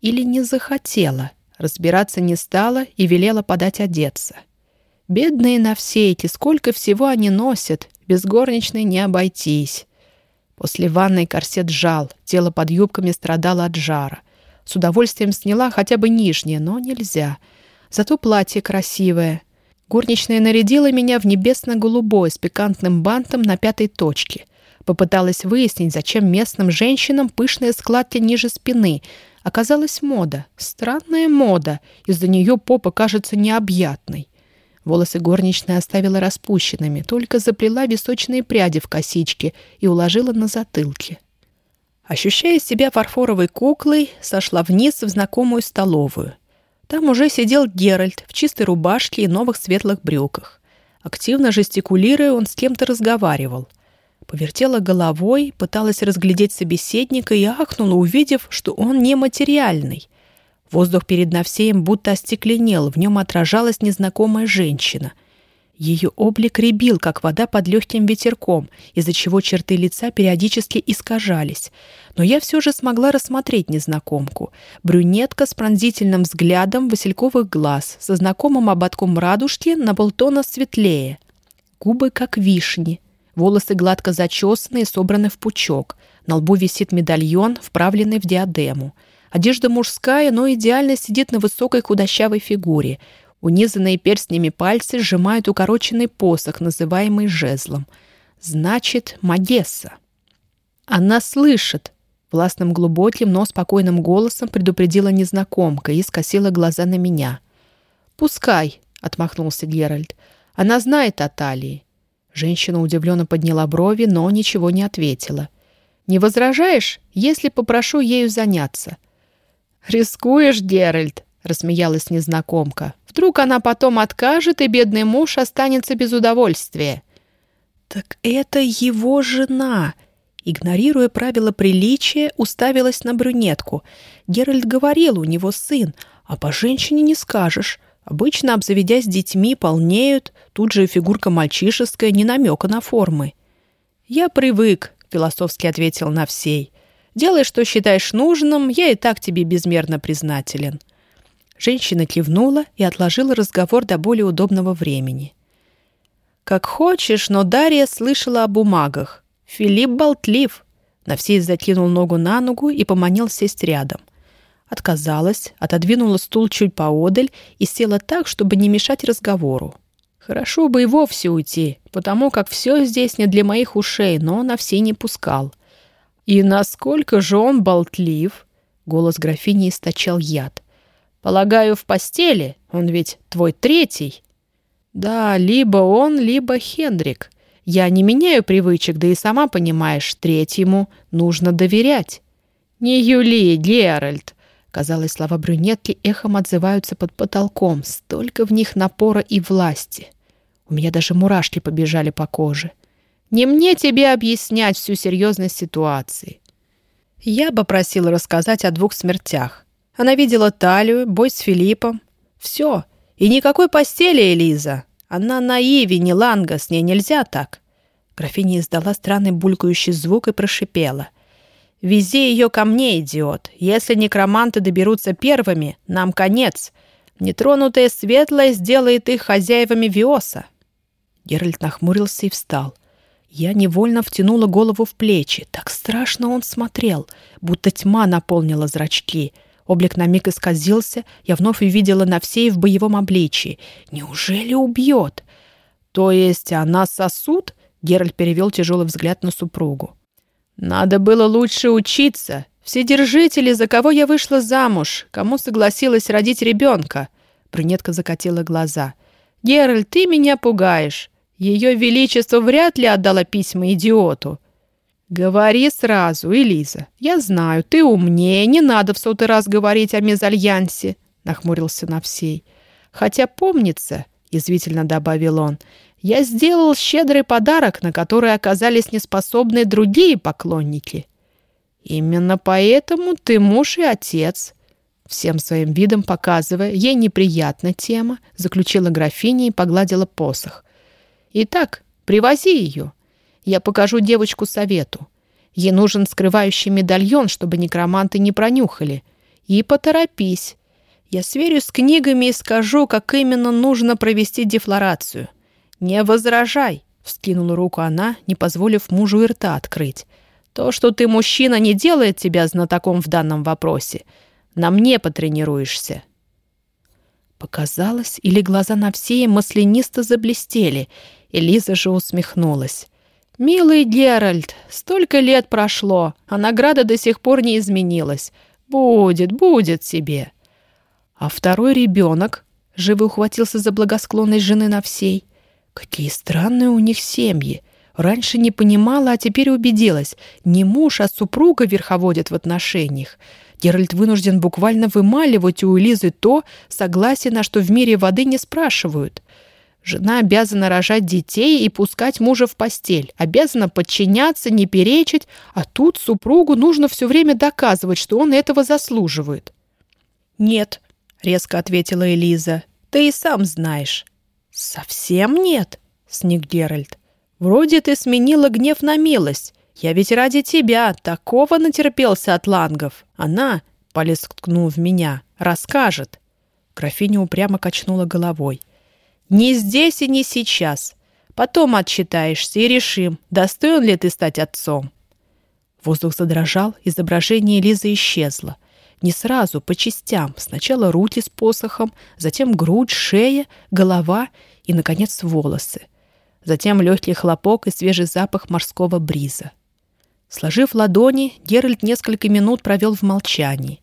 Или не захотела. Разбираться не стала и велела подать одеться. Бедные на все эти, сколько всего они носят, без горничной не обойтись. После ванной корсет жал, тело под юбками страдало от жара. С удовольствием сняла хотя бы нижнее, но нельзя. Зато платье красивое — Горничная нарядила меня в небесно-голубой с пикантным бантом на пятой точке. Попыталась выяснить, зачем местным женщинам пышные складки ниже спины. Оказалась мода. Странная мода. Из-за нее попа кажется необъятной. Волосы горничная оставила распущенными, только заплела височные пряди в косички и уложила на затылке. Ощущая себя фарфоровой куклой, сошла вниз в знакомую столовую. Там уже сидел Геральт в чистой рубашке и новых светлых брюках. Активно жестикулируя, он с кем-то разговаривал. Повертела головой, пыталась разглядеть собеседника и ахнула, увидев, что он нематериальный. Воздух перед Навсеем будто остекленел, в нем отражалась незнакомая женщина — ее облик рябил, как вода под легким ветерком, из-за чего черты лица периодически искажались. Но я все же смогла рассмотреть незнакомку. Брюнетка с пронзительным взглядом васильковых глаз, со знакомым ободком радужки на полтона светлее. Губы как вишни. Волосы гладко зачесанные, собраны в пучок. На лбу висит медальон, вправленный в диадему. Одежда мужская, но идеально сидит на высокой худощавой фигуре — Унизанные перстнями пальцы сжимают укороченный посох, называемый жезлом. Значит, Магесса. Она слышит. Властным глубоким, но спокойным голосом предупредила незнакомка и скосила глаза на меня. «Пускай», — отмахнулся Геральт. «Она знает о Талии». Женщина удивленно подняла брови, но ничего не ответила. «Не возражаешь, если попрошу ею заняться?» «Рискуешь, Геральт?» — рассмеялась незнакомка. Вдруг она потом откажет, и бедный муж останется без удовольствия. Так это его жена. Игнорируя правила приличия, уставилась на брюнетку. Геральт говорил, у него сын, а по женщине не скажешь. Обычно, обзаведясь детьми, полнеют, тут же фигурка мальчишеская, не намека на формы. «Я привык», — философски ответил Навсей. «Делай, что считаешь нужным, я и так тебе безмерно признателен». Женщина кивнула и отложила разговор до более удобного времени. «Как хочешь, но Дарья слышала о бумагах. Филипп болтлив». Навсей закинул ногу на ногу и поманил сесть рядом. Отказалась, отодвинула стул чуть поодаль и села так, чтобы не мешать разговору. Хорошо бы и вовсе уйти, потому как все здесь не для моих ушей, но на все не пускал. «И насколько же он болтлив?» Голос графини источал яд. «Полагаю, в постели? Он ведь твой третий?» Да, либо он, либо Хендрик. Я не меняю привычек, да и сама понимаешь, третьему нужно доверять. Не Юли, Геральт. Казалось, слова брюнетки эхом отзываются под потолком. Столько в них напора и власти. У меня даже мурашки побежали по коже. Не мне тебе объяснять всю серьезность ситуации. Я бы просила рассказать о двух смертях. Она видела Талию, бой с Филиппом. Все, и никакой постели, Элиза. Она на Иве, не Ланга, с ней нельзя так. Графиня издала странный булькающий звук и прошипела. «Вези ее ко мне, идиот. Если некроманты доберутся первыми, нам конец. Нетронутая светлая сделает их хозяевами Виоса». Геральт нахмурился и встал. Я невольно втянула голову в плечи. Так страшно он смотрел, будто тьма наполнила зрачки — Облик на миг исказился, я вновь увидела Навсей в боевом обличии. Неужели убьет? То есть она сосуд? Геральт перевел тяжелый взгляд на супругу. Надо было лучше учиться. Вседержители, за кого я вышла замуж, кому согласилась родить ребенка. Брюнетка закатила глаза. Геральт, ты меня пугаешь. Ее Величество вряд ли отдала письма идиоту. «Говори сразу, Элиза. Я знаю, ты умнее, не надо в сотый раз говорить о мезальянсе», — нахмурился Навсей. «Хотя помнится», — язвительно добавил он, — «я сделал щедрый подарок, на который оказались неспособны другие поклонники». «Именно поэтому ты муж и отец», — всем своим видом показывая, ей неприятна тема, заключила графиня и погладила посох. «Итак, привози ее». Я покажу девочку совету. Ей нужен скрывающий медальон, чтобы некроманты не пронюхали. И поторопись. Я сверюсь с книгами и скажу, как именно нужно провести дефлорацию. Не возражай, вскинула руку она, не позволив мужу и рта открыть. То, что ты мужчина, не делает тебя знатоком в данном вопросе. На мне потренируешься. Показалось, или глаза на все маслянисто заблестели. Элиза же усмехнулась. «Милый Геральт, столько лет прошло, а награда до сих пор не изменилась. Будет, будет тебе». А второй ребенок живо ухватился за благосклонность жены на всей. Какие странные у них семьи. Раньше не понимала, а теперь убедилась. Не муж, а супруга верховодит в отношениях. Геральт вынужден буквально вымаливать у Элизы то согласие, на что в мире воды не спрашивают. Жена обязана рожать детей и пускать мужа в постель, обязана подчиняться, не перечить, а тут супругу нужно все время доказывать, что он этого заслуживает. «Нет», — резко ответила Элиза, — «ты и сам знаешь». «Совсем нет?» — сник Геральт. «Вроде ты сменила гнев на милость. Я ведь ради тебя такого натерпелся от лангов. Она, — полез ткнул в меня, — расскажет». Графиня упрямо качнула головой. Не здесь и не сейчас. Потом отчитаешься и решим, достоин ли ты стать отцом. Воздух задрожал, изображение Лизы исчезло. Не сразу, по частям. Сначала руки с посохом, затем грудь, шея, голова и, наконец, волосы. Затем легкий хлопок и свежий запах морского бриза. Сложив ладони, Геральт несколько минут провел в молчании.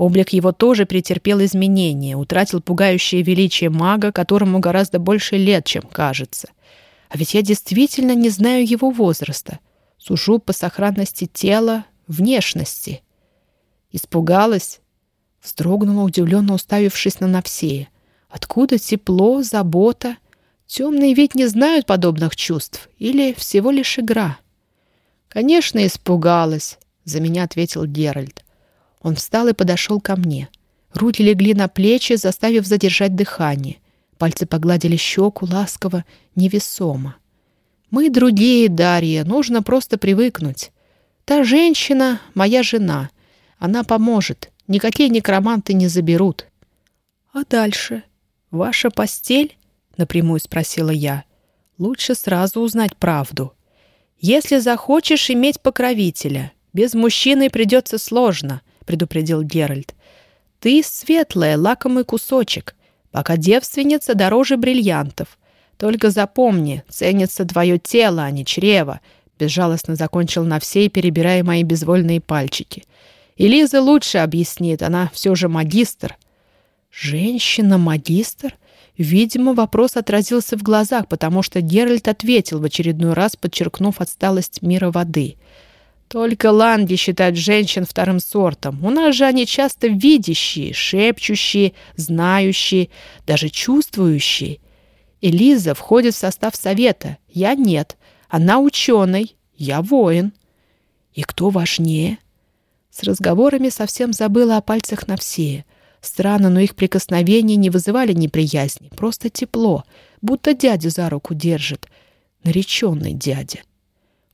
Облик его тоже претерпел изменения, утратил пугающее величие мага, которому гораздо больше лет, чем кажется. А ведь я действительно не знаю его возраста. Сужу по сохранности тела, внешности. Испугалась? Вздрогнула, удивленно уставившись на Навсея. Откуда тепло, забота? Темные ведь не знают подобных чувств. Или всего лишь игра?» «Конечно, испугалась», — за меня ответил Геральт. Он встал и подошел ко мне. Руки легли на плечи, заставив задержать дыхание. Пальцы погладили щеку ласково, невесомо. «Мы другие, Дарья, нужно просто привыкнуть. Та женщина — моя жена. Она поможет. Никакие некроманты не заберут». «А дальше? Ваша постель?» — напрямую спросила я. «Лучше сразу узнать правду. Если захочешь иметь покровителя, без мужчины придется сложно», — предупредил Геральт. «Ты светлая, лакомый кусочек. Пока девственница дороже бриллиантов. Только запомни, ценится твое тело, а не чрево», — безжалостно закончил на всей, перебирая мои безвольные пальчики. «Элиза лучше объяснит, она все же магистр». «Женщина-магистр?» Видимо, вопрос отразился в глазах, потому что Геральт ответил в очередной раз, подчеркнув отсталость мира воды. «Только ланги считают женщин вторым сортом. У нас же они часто видящие, шепчущие, знающие, даже чувствующие. Элиза входит в состав совета, я нет. Она ученый, я воин. И кто важнее?» С разговорами совсем забыла о пальцах на все. Странно, но их прикосновения не вызывали неприязни, просто тепло, будто дядя за руку держит. Нареченный дядя.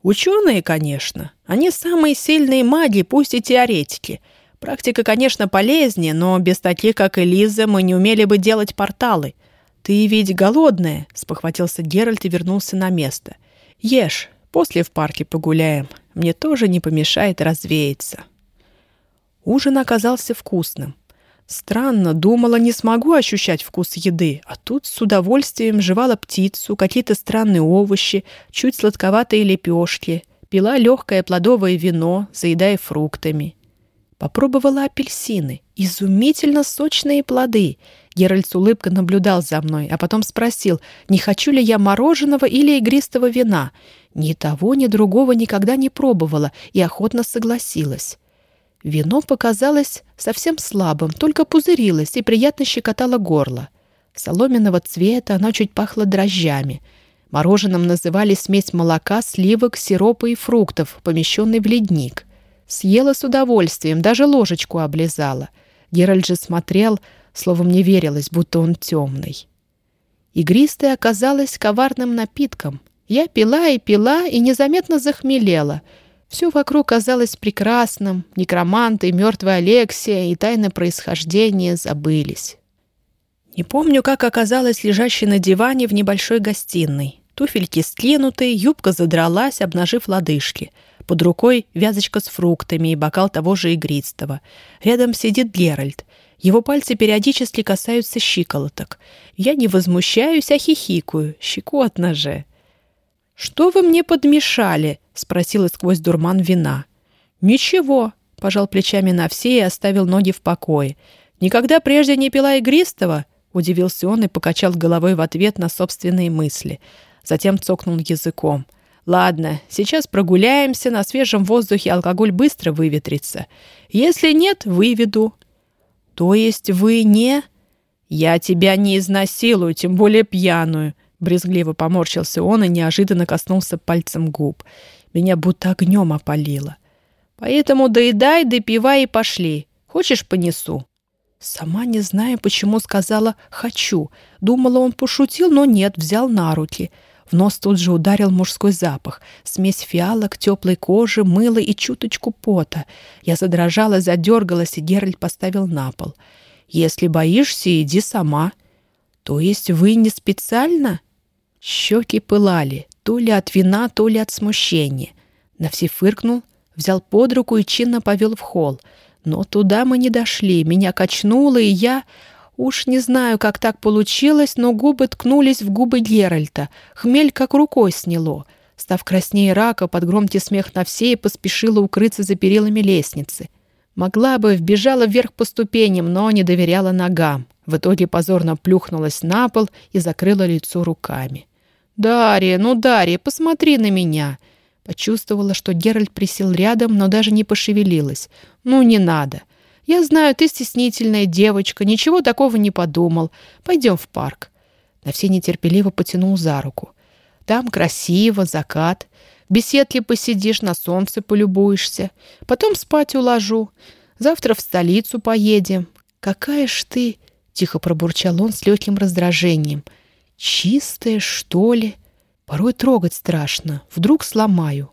Ученые, конечно. Они самые сильные маги, пусть и теоретики. Практика, конечно, полезнее, но без таких, как Элиза, мы не умели бы делать порталы. «Ты ведь голодная», — спохватился Геральт и вернулся на место. «Ешь, после в парке погуляем. Мне тоже не помешает развеяться». Ужин оказался вкусным. Странно, думала, не смогу ощущать вкус еды, а тут с удовольствием жевала птицу, какие-то странные овощи, чуть сладковатые лепешки, пила легкое плодовое вино, заедая фруктами. Попробовала апельсины. Изумительно сочные плоды. Геральт с улыбкой наблюдал за мной, а потом спросил, не хочу ли я мороженого или игристого вина. Ни того, ни другого никогда не пробовала и охотно согласилась. Вино показалось совсем слабым, только пузырилось и приятно щекотало горло. Соломенного цвета оно чуть пахло дрожжами. Мороженым называли смесь молока, сливок, сиропа и фруктов, помещенный в ледник. Съела с удовольствием, даже ложечку облизала. Геральт же смотрел, словом не верилось, будто он темный. Игристая оказалась коварным напитком. Я пила и пила, и незаметно захмелела — все вокруг казалось прекрасным, некроманты, мертвая Алексия и тайны происхождения забылись. Не помню, как оказалась лежащей на диване в небольшой гостиной. Туфельки скинуты, юбка задралась, обнажив лодыжки. Под рукой вязочка с фруктами и бокал того же игристого. Рядом сидит Геральт. Его пальцы периодически касаются щиколоток. Я не возмущаюсь, а хихикаю. Щекотно же. «Что вы мне подмешали?» — спросила сквозь дурман вина. «Ничего», — пожал плечами на все и оставил ноги в покое. «Никогда прежде не пила игристого?» — удивился он и покачал головой в ответ на собственные мысли. Затем цокнул языком. «Ладно, сейчас прогуляемся, на свежем воздухе алкоголь быстро выветрится. Если нет, выведу». «То есть вы не...» «Я тебя не изнасилую, тем более пьяную», Брезгливо поморщился он и неожиданно коснулся пальцем губ. Меня будто огнем опалило. «Поэтому доедай, допивай и пошли. Хочешь, понесу?» Сама не зная, почему сказала «хочу». Думала, он пошутил, но нет, взял на руки. В нос тут же ударил мужской запах. Смесь фиалок, теплой кожи, мыла и чуточку пота. Я задрожала, задергалась, и Геральт поставил на пол. «Если боишься, иди сама». «То есть вы не специально?» Щеки пылали, то ли от вина, то ли от смущения. Навси фыркнул, взял под руку и чинно повел в холл. Но туда мы не дошли, меня качнуло, и я... Уж не знаю, как так получилось, но губы ткнулись в губы Геральта. Хмель как рукой сняло. Став краснее рака, под громкий смех на все и поспешила укрыться за перилами лестницы. Могла бы, вбежала вверх по ступеням, но не доверяла ногам. В итоге позорно плюхнулась на пол и закрыла лицо руками. «Дарья, ну, Дарья, посмотри на меня!» Почувствовала, что Геральт присел рядом, но даже не пошевелилась. «Ну, не надо. Я знаю, ты стеснительная девочка, ничего такого не подумал. Пойдем в парк». На все нетерпеливо потянул за руку. Там красиво, закат. В беседке посидишь, на солнце полюбуешься. Потом спать уложу. Завтра в столицу поедем. Какая ж ты, тихо пробурчал он с легким раздражением. Чистая, что ли? Порой трогать страшно. Вдруг сломаю.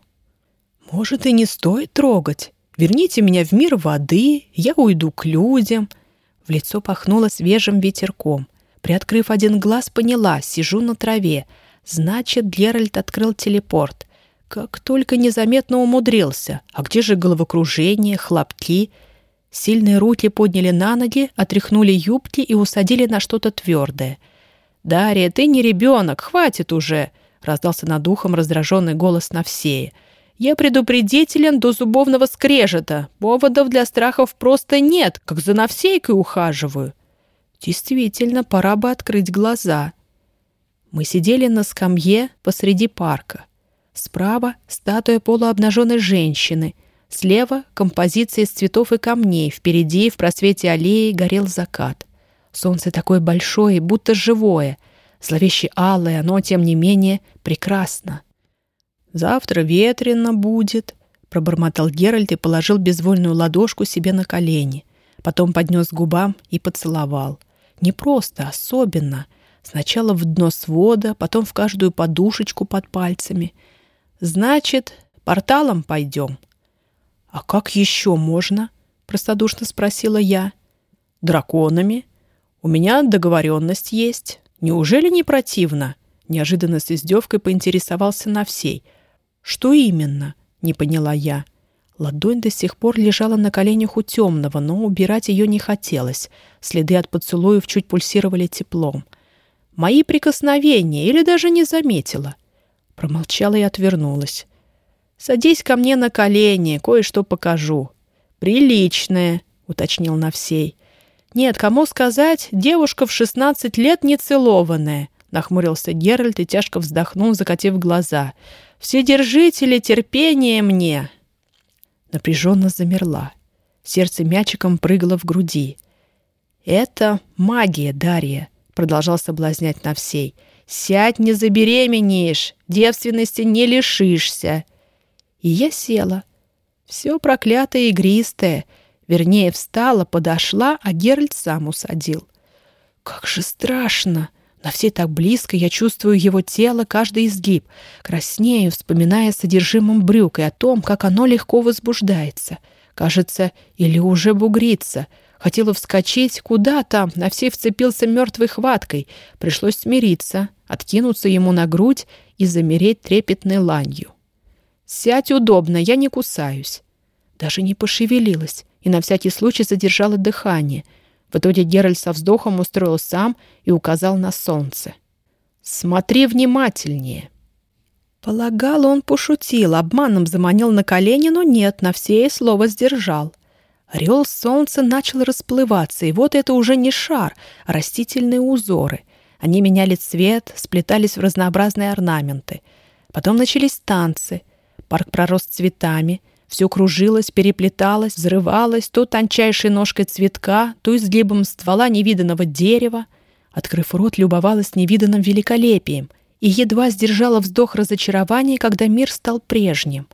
Может, и не стоит трогать. Верните меня в мир воды, я уйду к людям. В лицо пахнуло свежим ветерком. Приоткрыв один глаз, поняла, сижу на траве. Значит, Геральт открыл телепорт. Как только незаметно умудрился. А где же головокружение, хлопки? Сильные руки подняли на ноги, отряхнули юбки и усадили на что-то твердое. «Дарья, ты не ребенок, хватит уже!» — раздался над ухом раздраженный голос Навсея. «Я предупредителен до зубовного скрежета. Поводов для страхов просто нет, как за Навсейкой ухаживаю». Действительно, пора бы открыть глаза. Мы сидели на скамье посреди парка. Справа — статуя полуобнаженной женщины. Слева — композиция из цветов и камней. Впереди, в просвете аллеи, горел закат. Солнце такое большое, будто живое. Зловеще алое, но, тем не менее, прекрасно. «Завтра ветрено будет», — пробормотал Геральт и положил безвольную ладошку себе на колени. Потом поднес губам и поцеловал. Не просто, особенно. Сначала в дно свода, потом в каждую подушечку под пальцами. Значит, порталом пойдем. А как еще можно? Простодушно спросила я. Драконами. У меня договоренность есть. Неужели не противно? Неожиданно с издевкой поинтересовался на всей. Что именно? Не поняла я. Ладонь до сих пор лежала на коленях у темного, но убирать ее не хотелось. Следы от поцелуев чуть пульсировали теплом. Мои прикосновения или даже не заметила. Промолчала и отвернулась. «Садись ко мне на колени, кое-что покажу». «Приличное», — уточнил Навсей. «Нет, кому сказать, девушка в шестнадцать лет нецелованная», — нахмурился Геральт и тяжко вздохнул, закатив глаза. «Вседержители терпения мне, напряженно замерла. Сердце мячиком прыгало в груди. «Это магия, Дарья», — продолжал соблазнять на всей. «Сядь, не забеременеешь, девственности не лишишься». И я села. Все проклятое игристое. Вернее, встала, подошла, а Геральт сам усадил. «Как же страшно!» На все так близко я чувствую его тело, каждый изгиб. Краснею, вспоминая содержимым брюк и о том, как оно легко возбуждается. Кажется, или уже бугрится. Хотела вскочить, куда там, на все вцепился мертвой хваткой. Пришлось смириться, откинуться ему на грудь и замереть трепетной ланью. «Сядь удобно, я не кусаюсь». Даже не пошевелилась и на всякий случай задержала дыхание — в итоге Геральт со вздохом устроил сам и указал на солнце. «Смотри внимательнее». Полагал, он пошутил, обманом заманил на колени, но нет, на все слово сдержал. Орел солнца начал расплываться, и вот это уже не шар, а растительные узоры. Они меняли цвет, сплетались в разнообразные орнаменты. Потом начались танцы. Парк пророс цветами — все кружилось, переплеталось, взрывалось, то тончайшей ножкой цветка, то изгибом ствола невиданного дерева. Открыв рот, любовалась невиданным великолепием и едва сдержала вздох разочарования, когда мир стал прежним.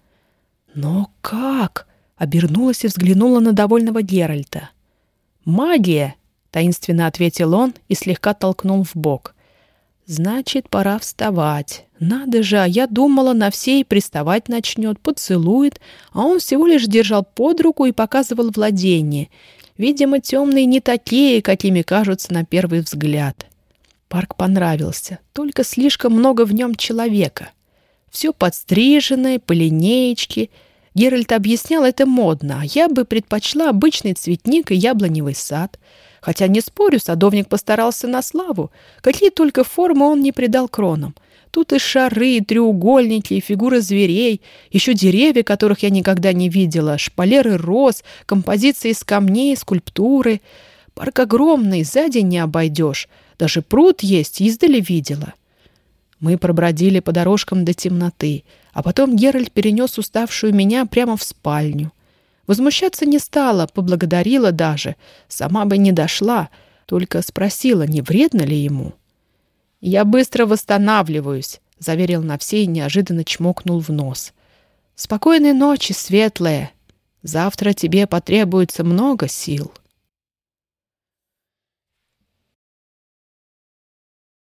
«Но как?» — обернулась и взглянула на довольного Геральта. «Магия!» — таинственно ответил он и слегка толкнул в бок. Значит, пора вставать. Надо же, а я думала, на всей приставать начнет, поцелует, а он всего лишь держал под руку и показывал владение. Видимо, темные не такие, какими кажутся на первый взгляд. Парк понравился, только слишком много в нем человека. Все подстриженное, по линеечке. Геральт объяснял это модно, а я бы предпочла обычный цветник и яблоневый сад — Хотя, не спорю, садовник постарался на славу. Какие только формы он не придал кронам. Тут и шары, и треугольники, и фигуры зверей, еще деревья, которых я никогда не видела, шпалеры роз, композиции из камней, скульптуры. Парк огромный, сзади не обойдешь. Даже пруд есть, издали видела. Мы пробродили по дорожкам до темноты, а потом Геральт перенес уставшую меня прямо в спальню. Возмущаться не стала, поблагодарила даже. Сама бы не дошла, только спросила, не вредно ли ему. «Я быстро восстанавливаюсь», — заверил на все и неожиданно чмокнул в нос. «Спокойной ночи, светлая. Завтра тебе потребуется много сил».